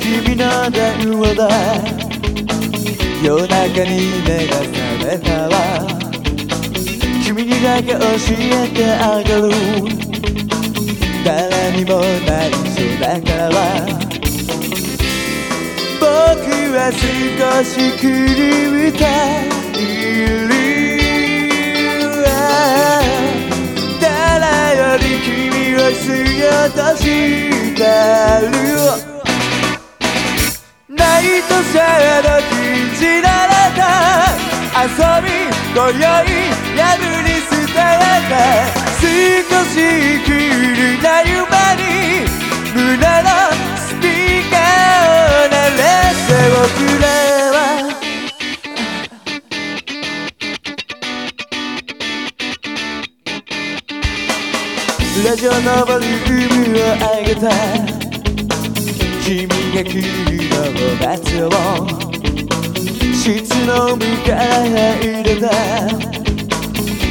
君の電話だ。夜中に目が覚めたわ。君にだけ教えてあげる。誰にも内緒だから。僕は少し狂っている誰より君を必要としてる。シャドウ禁じられた遊び今宵破り捨てれた。少しクールな夢に胸のスピーカーを鳴らしておくれは。ラジオのボリュームを上げた。君が来るのを待つよ室の向から入れた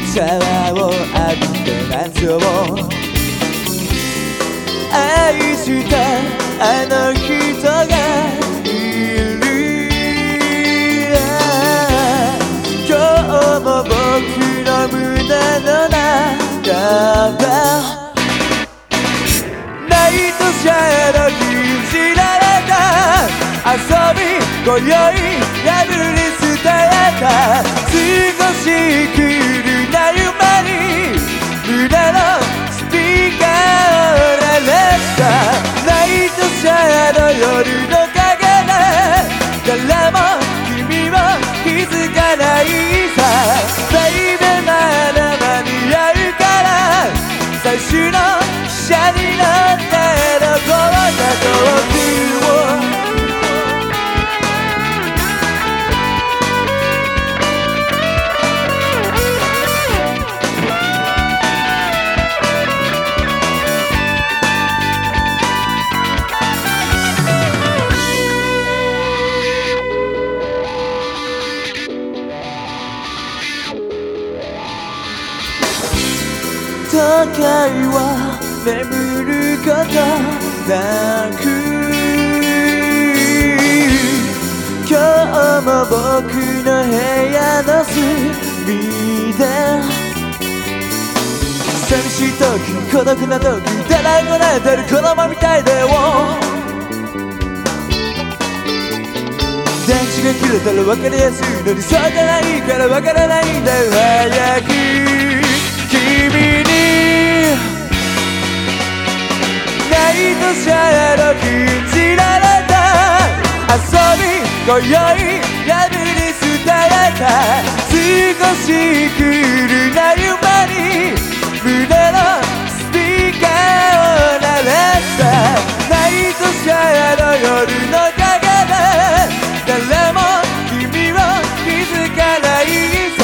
シャワーを浴びて待つよ愛したあの人がいる今日も僕の胸の中だ今宵破り捨てた少しクールな夢に胸のスピーカーを鳴らしたナイトシャドウ夜の影で誰も君を気づかないさベイベーまだ間に合うから最終の汽車に乗っ都会は眠ることなく今日も僕の部屋の隅で寂しい時孤独な時ただこねてる子供みたいでよ電池が切れたら分かりやすいのにそう。じゃないから分からないんだよ早く君にイトシャドウ禁じられた。遊び今宵破り捨てた。少しクールな夢に胸のスピーカーを鳴らした。ナイトシャドウ夜の影で誰も君を気づかないさ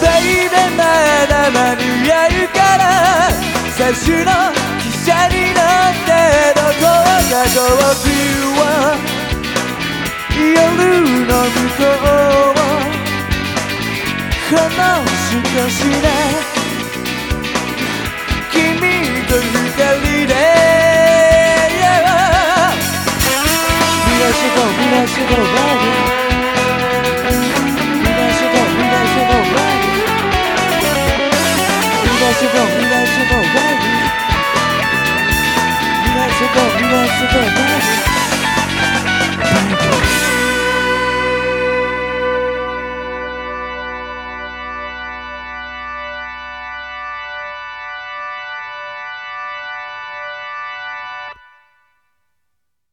ベイベーまだ間に合うから最終の汽車に乗ってどこへか遠くは夜の向こうこの少しで君と二人で Mira chegou, mira chegou, velho Mira chegou, mira chegou, velho Mira chegou, mira chegou, velho Mira chegou, すごい。